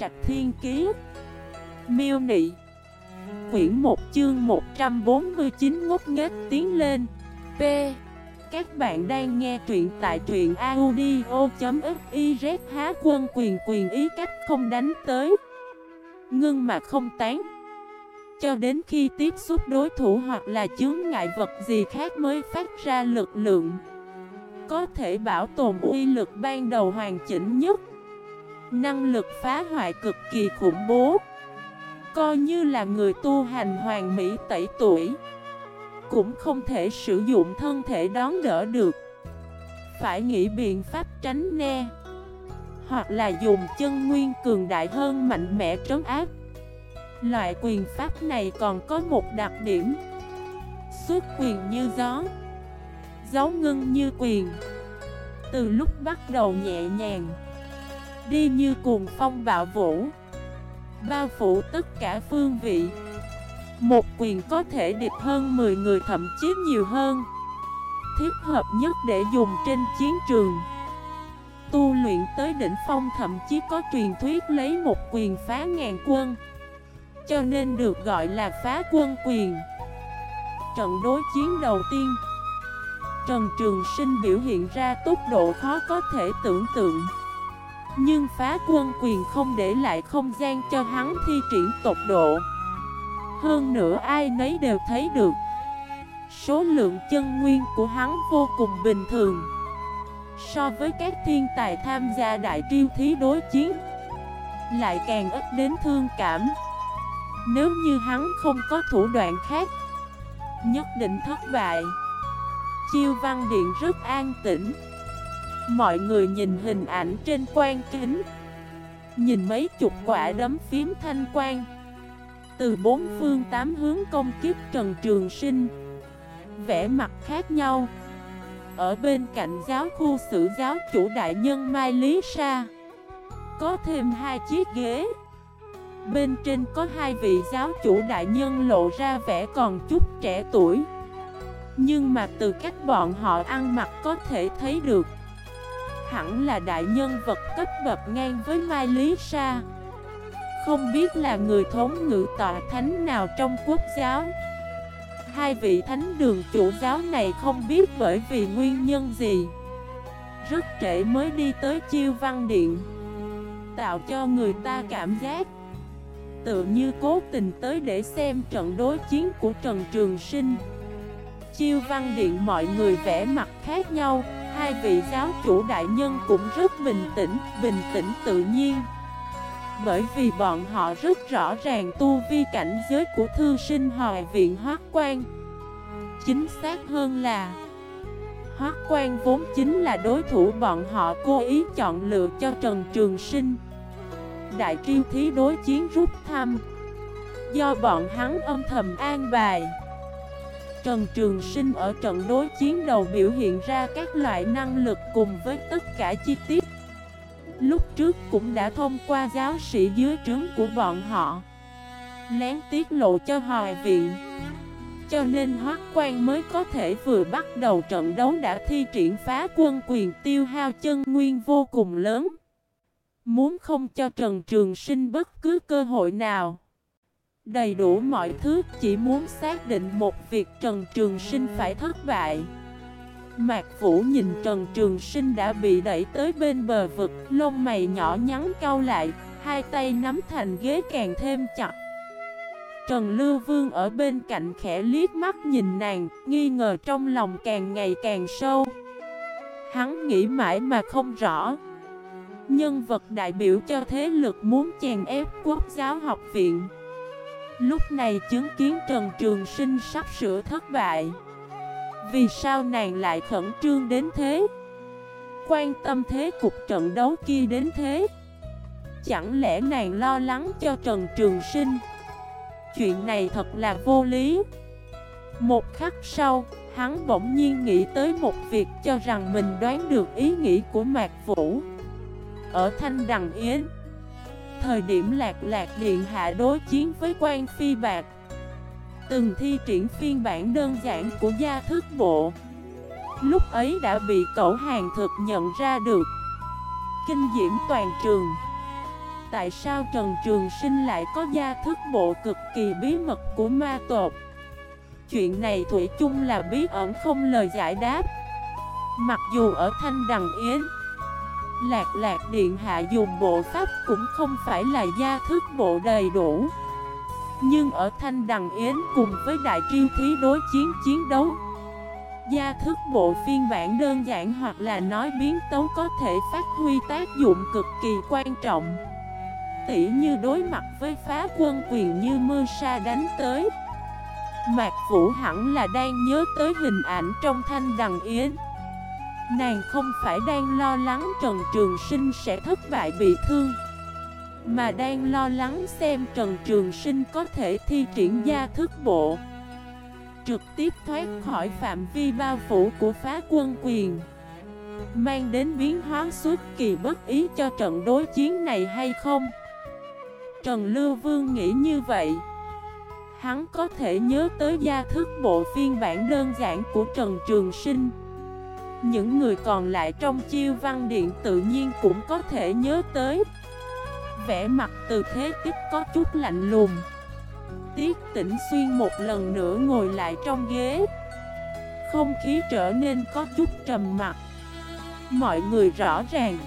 Trạch Thiên Kiế Miêu Nị. Quyển 1 chương 149 ngốc nghếch tiến lên. P. Các bạn đang nghe truyện tại truyện audio.xyz Há quân quyền quyền ý cách không đánh tới. Ngưng mà không tán. Cho đến khi tiếp xúc đối thủ hoặc là chướng ngại vật gì khác mới phát ra lực lượng, Có thể bảo tồn uy lực ban đầu hoàn chỉnh nhất. Năng lực phá hoại cực kỳ khủng bố. Coi như là người tu hành hoàng mỹ tẩy tuổi, Cũng không thể sử dụng thân thể đón đỡ được. Phải nghĩ biện pháp tránh ne Hoặc là dùng chân nguyên cường đại hơn mạnh mẽ trấn áp. Loại quyền pháp này còn có một đặc điểm. Xuất quyền như gió Gió ngưng như quyền. Từ lúc bắt đầu nhẹ nhàng Đi như cuồng phong bạo vũ. Bao phủ tất cả phương vị. Một quyền có thể địch hơn 10 người, thậm chí nhiều hơn. Thiết hợp nhất để dùng trên chiến trường. Tu luyện tới đỉnh phong, thậm chí có truyền thuyết lấy một quyền phá ngàn quân. Cho nên được gọi là phá quân quyền. Trận đối chiến đầu tiên. Trần Trường Sinh biểu hiện ra tốc độ khó có thể tưởng tượng nhưng phá quân quyền không để lại không gian cho hắn thi triển tột độ. Hơn nữa ai nấy đều thấy được, Số lượng chân nguyên của hắn vô cùng bình thường. So với các thiên tài tham gia đại triêu thí đối chiến, Lại càng ít đến thương cảm. Nếu như hắn không có thủ đoạn khác, Nhất định thất bại. Chiêu văn điện rất an tĩnh. Mọi người nhìn hình ảnh trên quan kính. Nhìn mấy chục quả đấm phím thanh quan Từ bốn phương tám hướng công kiếp Trần Trường Sinh. Vẽ mặt khác nhau. Ở bên cạnh giáo khu sử giáo chủ đại nhân Mai Lý Sa. Có thêm hai chiếc ghế. Bên trên có hai vị giáo chủ đại nhân lộ ra vẻ còn chút trẻ tuổi. Nhưng mà từ cách bọn họ ăn mặc có thể thấy được. Hẳn là đại nhân vật cấp bậc ngang với Mai Lý Sa. Không biết là người thống ngự tọa thánh nào trong quốc giáo. Hai vị thánh đường chủ giáo này không biết bởi vì nguyên nhân gì. Rất trễ mới đi tới chiêu văn điện. Tạo cho người ta cảm giác. Tự như cố tình tới để xem trận đối chiến của Trần Trường Sinh. Chiêu văn điện mọi người vẽ mặt khác nhau. Hai vị giáo chủ đại nhân cũng rất bình tĩnh, bình tĩnh tự nhiên. Bởi vì bọn họ rất rõ ràng tu vi cảnh giới của thư sinh hòa viện hoác quan Chính xác hơn là Hoác quan vốn chính là đối thủ bọn họ cố ý chọn lựa cho Trần Trường Sinh. Đại triêu thí đối chiến rút thăm. Do bọn hắn âm thầm an bài. Trần Trường Sinh ở trận đối chiến đầu biểu hiện ra các loại năng lực cùng với tất cả chi tiết. Lúc trước cũng đã thông qua giáo sĩ dưới trướng của bọn họ, Lén tiết lộ cho Hoài Viện. Cho nên Hoác Quan mới có thể vừa bắt đầu trận đấu đã thi triển phá quân quyền tiêu hao chân nguyên vô cùng lớn. Muốn không cho Trần Trường Sinh bất cứ cơ hội nào. Đầy đủ mọi thứ, chỉ muốn xác định một việc Trần Trường Sinh phải thất bại. Mạc Vũ nhìn Trần Trường Sinh đã bị đẩy tới bên bờ vực, Lông mày nhỏ nhắn cau lại, Hai tay nắm thành ghế càng thêm chặt. Trần Lưu Vương ở bên cạnh khẽ liếc mắt nhìn nàng, Nghi ngờ trong lòng càng ngày càng sâu. Hắn nghĩ mãi mà không rõ. Nhân vật đại biểu cho thế lực muốn chèn ép quốc giáo học viện. Lúc này chứng kiến Trần Trường Sinh sắp sửa thất bại. Vì sao nàng lại khẩn trương đến thế? Quan tâm thế cục trận đấu kia đến thế? Chẳng lẽ nàng lo lắng cho Trần Trường Sinh? Chuyện này thật là vô lý. Một khắc sau, hắn bỗng nhiên nghĩ tới một việc cho rằng mình đoán được ý nghĩ của Mạc Vũ. Ở Thanh Đằng Yến Thời điểm lạc lạc điện hạ đối chiến với quan phi bạc. Từng thi triển phiên bản đơn giản của gia thức bộ. Lúc ấy đã bị cậu hàng thực nhận ra được. Kinh diễm toàn trường. Tại sao Trần Trường Sinh lại có gia thức bộ cực kỳ bí mật của ma tột Chuyện này Thủy chung là bí ẩn không lời giải đáp. Mặc dù ở Thanh Đằng Yến Lạc lạc điện hạ dùng bộ pháp cũng không phải là gia thức bộ đầy đủ. Nhưng ở Thanh Đằng Yến cùng với đại triêu thí đối chiến chiến đấu, Gia thức bộ phiên bản đơn giản hoặc là nói biến tấu có thể phát huy tác dụng cực kỳ quan trọng. Tỉ như đối mặt với phá quân quyền như mưa sa đánh tới, Mạc Vũ hẳn là đang nhớ tới hình ảnh trong thanh đằng yến. Nàng không phải đang lo lắng Trần Trường Sinh sẽ thất bại bị thương, Mà đang lo lắng xem Trần Trường Sinh có thể thi triển gia thức bộ, Trực tiếp thoát khỏi phạm vi bao phủ của phá quân quyền, Mang đến biến hóa suốt kỳ bất ý cho trận đối chiến này hay không? Trần Lưu Vương nghĩ như vậy. Hắn có thể nhớ tới gia thức bộ phiên bản đơn giản của Trần Trường Sinh. Những người còn lại trong chiêu văn điện tự nhiên cũng có thể nhớ tới. Vẽ mặt từ thế tích có chút lạnh lùng. Tiết tỉnh xuyên một lần nữa ngồi lại trong ghế. Không khí trở nên có chút trầm mặt Mọi người rõ ràng.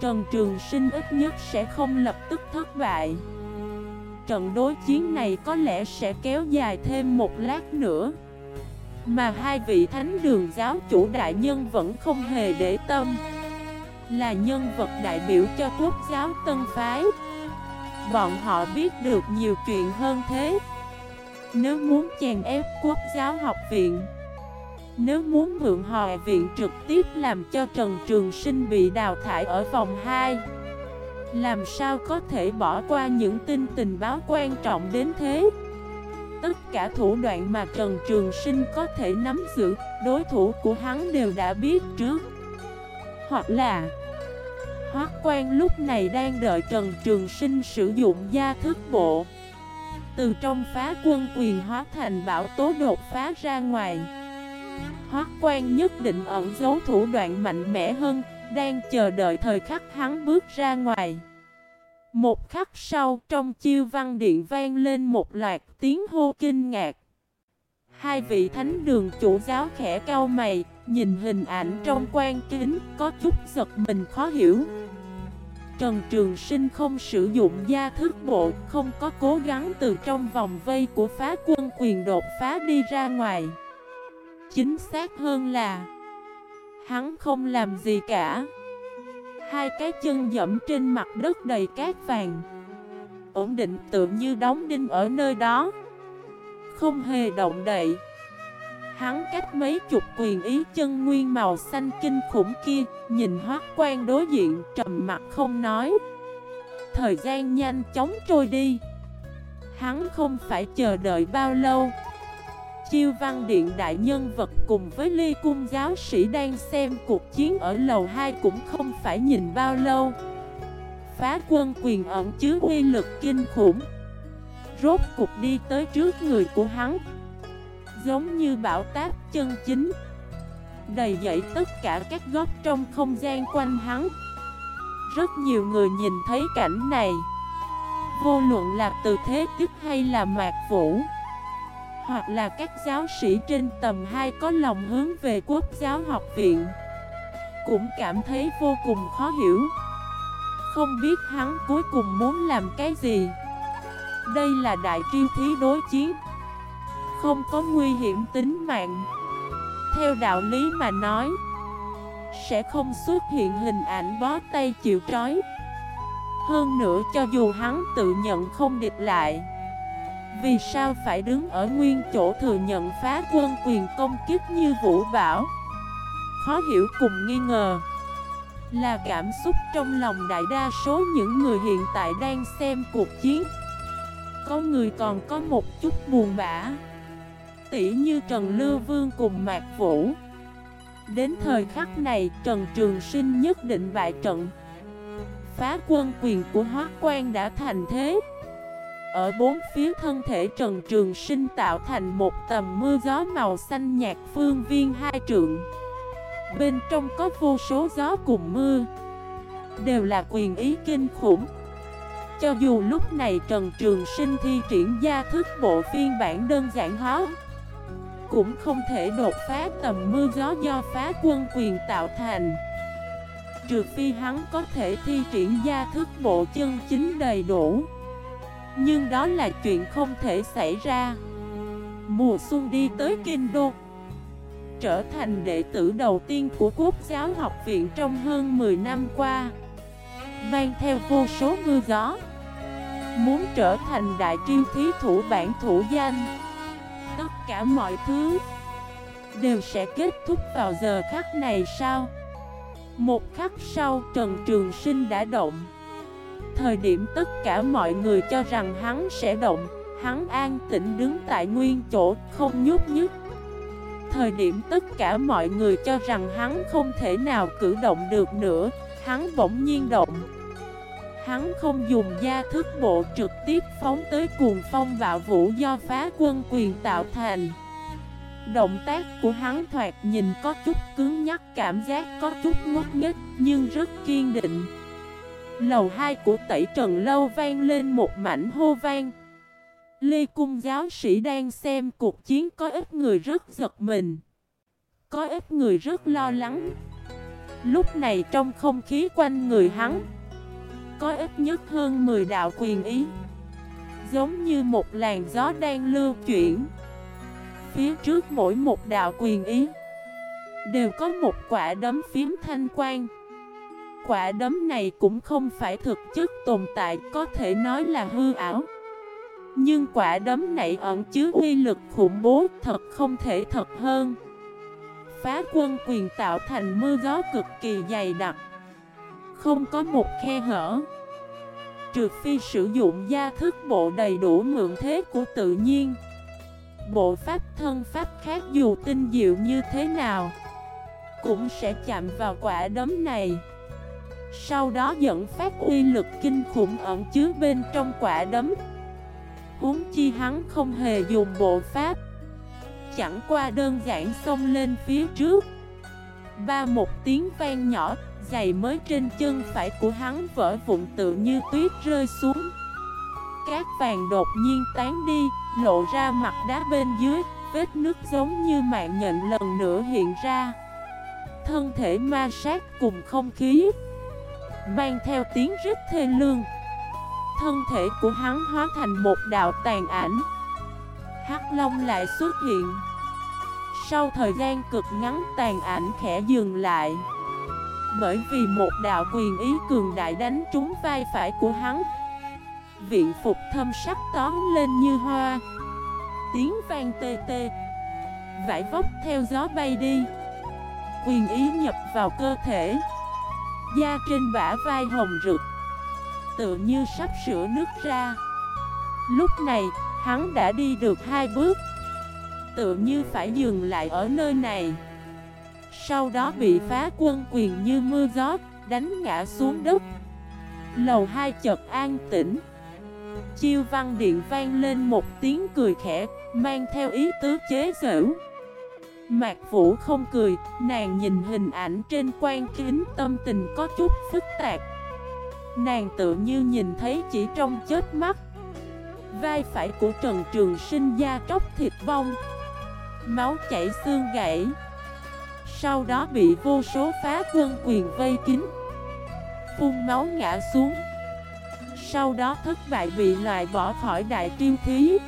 Trần Trường Sinh ít nhất sẽ không lập tức thất bại. Trận đối chiến này có lẽ sẽ kéo dài thêm một lát nữa. Mà hai vị thánh đường giáo chủ đại nhân vẫn không hề để tâm. Là nhân vật đại biểu cho quốc giáo tân phái. Bọn họ biết được nhiều chuyện hơn thế. Nếu muốn chèn ép quốc giáo học viện, nếu muốn mượn hòa viện trực tiếp làm cho Trần Trường Sinh bị đào thải ở vòng 2 Làm sao có thể bỏ qua những tin tình báo quan trọng đến thế? Tất cả thủ đoạn mà Trần Trường Sinh có thể nắm giữ Đối thủ của hắn đều đã biết trước. Hoặc là Hoác quan lúc này đang đợi Trần Trường Sinh sử dụng gia thức bộ. Từ trong phá quân quyền hóa thành bảo tố đột phá ra ngoài. Hoác quan nhất định ẩn giấu thủ đoạn mạnh mẽ hơn, đang chờ đợi thời khắc hắn bước ra ngoài. Một khắc sau, trong chiêu văn điện vang lên một loạt tiếng hô kinh ngạc. Hai vị thánh đường chủ giáo khẽ cao mày, nhìn hình ảnh trong quan kính, có chút giật mình khó hiểu. Trần Trường Sinh không sử dụng gia thức bộ, không có cố gắng từ trong vòng vây của phá quân quyền đột phá đi ra ngoài. Chính xác hơn là Hắn không làm gì cả Hai cái chân dẫm trên mặt đất đầy cát vàng. Ổn định tự như đóng đinh ở nơi đó. Không hề động đậy. Hắn cách mấy chục quyền ý chân nguyên màu xanh kinh khủng kia, Nhìn hoác quan đối diện, trầm mặt không nói. Thời gian nhanh chóng trôi đi. Hắn không phải chờ đợi bao lâu. Chiêu văn điện đại nhân vật cùng với ly cung giáo sĩ đang xem cuộc chiến ở lầu 2 cũng không phải nhìn bao lâu. Phá quân quyền ẩn chứa uy lực kinh khủng. Rốt cục đi tới trước người của hắn. Giống như bảo táp chân chính. Đầy dậy tất cả các góc trong không gian quanh hắn. Rất nhiều người nhìn thấy cảnh này. Vô luận là từ thế tiếp hay là mạc vũ hoặc là các giáo sĩ trên tầm 2 có lòng hướng về quốc giáo học viện, Cũng cảm thấy vô cùng khó hiểu. Không biết hắn cuối cùng muốn làm cái gì. Đây là đại triêu thí đối chiến. Không có nguy hiểm tính mạng. Theo đạo lý mà nói, Sẽ không xuất hiện hình ảnh bó tay chịu trói. Hơn nữa cho dù hắn tự nhận không địch lại vì sao phải đứng ở nguyên chỗ thừa nhận phá quân quyền công kích như Vũ Bảo? Khó hiểu cùng nghi ngờ. Là cảm xúc trong lòng đại đa số những người hiện tại đang xem cuộc chiến. Có người còn có một chút buồn bã. Tỉ như Trần Lưu Vương cùng Mạc Vũ. Đến thời khắc này, Trần Trường Sinh nhất định bại trận. Phá quân quyền của Hóa Quan đã thành thế ở bốn phía thân thể Trần Trường Sinh tạo thành một tầm mưa gió màu xanh nhạt phương viên hai trượng. Bên trong có vô số gió cùng mưa, Đều là quyền ý kinh khủng. Cho dù lúc này Trần Trường Sinh thi triển gia thức bộ phiên bản đơn giản hóa, Cũng không thể đột phá tầm mưa gió do phá quân quyền tạo thành. Trừ phi hắn có thể thi triển gia thức bộ chân chính đầy đủ. Nhưng đó là chuyện không thể xảy ra. Mùa xuân đi tới Kinh Đô, Trở thành đệ tử đầu tiên của Quốc giáo học viện trong hơn 10 năm qua, Mang theo vô số mưa gió, Muốn trở thành đại triêu thí thủ bản thủ danh. Tất cả mọi thứ Đều sẽ kết thúc vào giờ khắc này sao? Một khắc sau, Trần Trường Sinh đã động. Thời điểm tất cả mọi người cho rằng hắn sẽ động, Hắn an tĩnh đứng tại nguyên chỗ, không nhúc nhích. Thời điểm tất cả mọi người cho rằng hắn không thể nào cử động được nữa, Hắn bỗng nhiên động. Hắn không dùng gia thức bộ trực tiếp phóng tới cuồng phong bạo vũ do phá quân quyền tạo thành. Động tác của hắn thoạt nhìn có chút cứng nhắc, cảm giác có chút ngốc nghếch nhưng rất kiên định. Lầu 2 của tẩy trần lâu vang lên một mảnh hô vang. Lê Cung giáo sĩ đang xem cuộc chiến có ít người rất giật mình, Có ít người rất lo lắng. Lúc này trong không khí quanh người hắn, Có ít nhất hơn 10 đạo quyền ý, Giống như một làn gió đang lưu chuyển. Phía trước mỗi một đạo quyền ý Đều có một quả đấm phím thanh quang. Quả đấm này cũng không phải thực chất tồn tại, Có thể nói là hư ảo. Nhưng quả đấm này ẩn chứa uy lực khủng bố, thật không thể thật hơn. Phá quân quyền tạo thành mưa gió cực kỳ dày đặc, Không có một khe hở. Trừ phi sử dụng gia thức bộ đầy đủ mượn thế của tự nhiên. Bộ pháp thân pháp khác dù tinh diệu như thế nào, Cũng sẽ chạm vào quả đấm này. Sau đó dẫn phát uy lực kinh khủng ẩn chứa bên trong quả đấm. Huống chi hắn không hề dùng bộ pháp. Chẳng qua đơn giản xông lên phía trước. Ba một tiếng vang nhỏ, Giày mới trên chân phải của hắn vỡ vụn tự như tuyết rơi xuống. Cát vàng đột nhiên tán đi, Lộ ra mặt đá bên dưới, Vết nước giống như mạng nhện lần nữa hiện ra. Thân thể ma sát cùng không khí. Mang theo tiếng rít thê lương. Thân thể của hắn hóa thành một đạo tàn ảnh. Hắc Long lại xuất hiện. Sau thời gian cực ngắn, tàn ảnh khẽ dừng lại. Bởi vì một đạo quyền ý cường đại đánh trúng vai phải của hắn, Viện phục thâm sắc tóm lên như hoa. Tiếng vang tê tê, Vải vóc theo gió bay đi. Quyền ý nhập vào cơ thể. Da trên bả vai hồng rực. Tự như sắp sửa nước ra. Lúc này, hắn đã đi được hai bước. Tự như phải dừng lại ở nơi này. Sau đó bị phá quân quyền như mưa gió Đánh ngã xuống đất. Lầu hai chợt an tĩnh. Chiêu văn điện vang lên một tiếng cười khẽ Mang theo ý tứ chế giễu. Mạc Vũ không cười, Nàng nhìn hình ảnh trên quan kính, tâm tình có chút phức tạp. Nàng tự như nhìn thấy chỉ trong chết mắt. Vai phải của Trần Trường Sinh da tróc thịt bong, Máu chảy xương gãy. Sau đó bị vô số phá quân quyền vây kín, Phun máu ngã xuống. Sau đó thất bại bị loại bỏ khỏi đại triêu thí.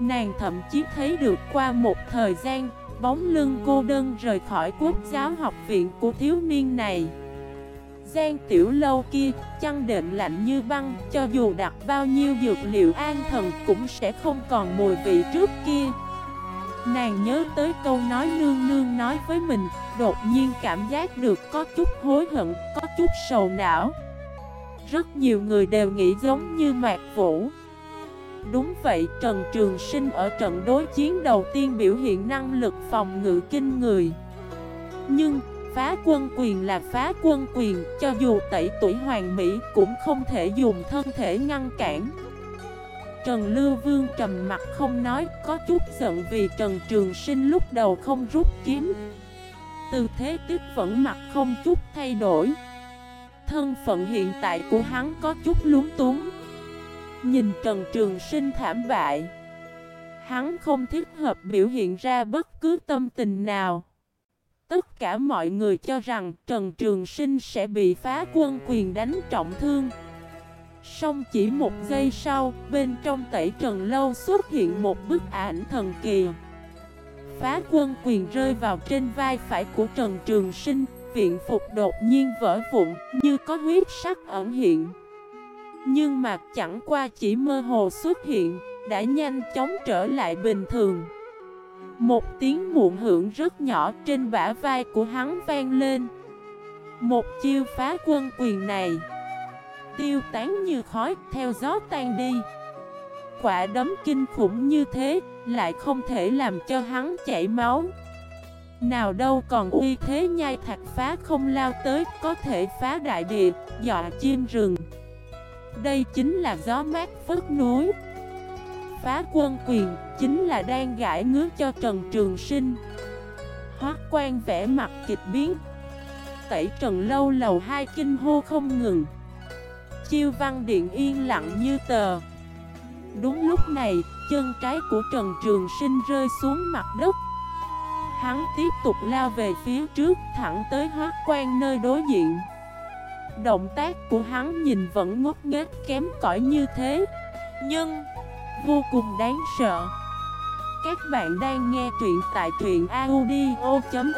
Nàng thậm chí thấy được qua một thời gian Bóng lưng cô đơn rời khỏi quốc giáo học viện của thiếu niên này Giang tiểu lâu kia, chăn đệm lạnh như băng, cho dù đặt bao nhiêu dược liệu an thần cũng sẽ không còn mùi vị trước kia. Nàng nhớ tới câu nói nương nương nói với mình, đột nhiên cảm giác được có chút hối hận, có chút sầu não. Rất nhiều người đều nghĩ giống như Mạc Vũ. Đúng vậy, Trần Trường Sinh ở trận đối chiến đầu tiên biểu hiện năng lực phòng ngự kinh người. Nhưng, Phá quân quyền là phá quân quyền, cho dù tẩy tuổi hoàng mỹ cũng không thể dùng thân thể ngăn cản. Trần Lưu Vương trầm mặt không nói, có chút giận vì Trần Trường Sinh lúc đầu không rút kiếm. Tư thế tiếp vẫn mặt không chút thay đổi. Thân phận hiện tại của hắn có chút lúng túng Nhìn Trần Trường Sinh thảm bại. Hắn không thích hợp biểu hiện ra bất cứ tâm tình nào. Tất cả mọi người cho rằng Trần Trường Sinh sẽ bị phá quân quyền đánh trọng thương. Xong chỉ một giây sau, bên trong tẩy trần lâu xuất hiện một bức ảnh thần kỳ. Phá quân quyền rơi vào trên vai phải của Trần Trường Sinh Viện phục đột nhiên vỡ vụn như có huyết sắc ẩn hiện. Nhưng mà chẳng qua chỉ mơ hồ xuất hiện Đã nhanh chóng trở lại bình thường. Một tiếng muộn hưởng rất nhỏ trên bả vai của hắn vang lên. Một chiêu phá quân quyền này Tiêu tán như khói theo gió tan đi. Quả đấm kinh khủng như thế Lại không thể làm cho hắn chảy máu. Nào đâu còn uy thế nhai thạch phá không lao tới Có thể phá đại địa, dọa chim rừng. Đây chính là gió mát phất núi Phá quân quyền chính là đang gãi ngứa cho Trần Trường Sinh. Hoác quan vẽ mặt kịch biến. Tẩy Trần lâu lầu hai kinh hô không ngừng. Chiêu văn điện yên lặng như tờ. Đúng lúc này, chân trái của Trần Trường Sinh rơi xuống mặt đất. Hắn tiếp tục lao về phía trước thẳng tới hóa quan nơi đối diện. Động tác của hắn nhìn vẫn ngốc nghếch, kém cỏi như thế. Nhưng, vô cùng đáng sợ. Các bạn đang nghe truyện tại truyện audio.fif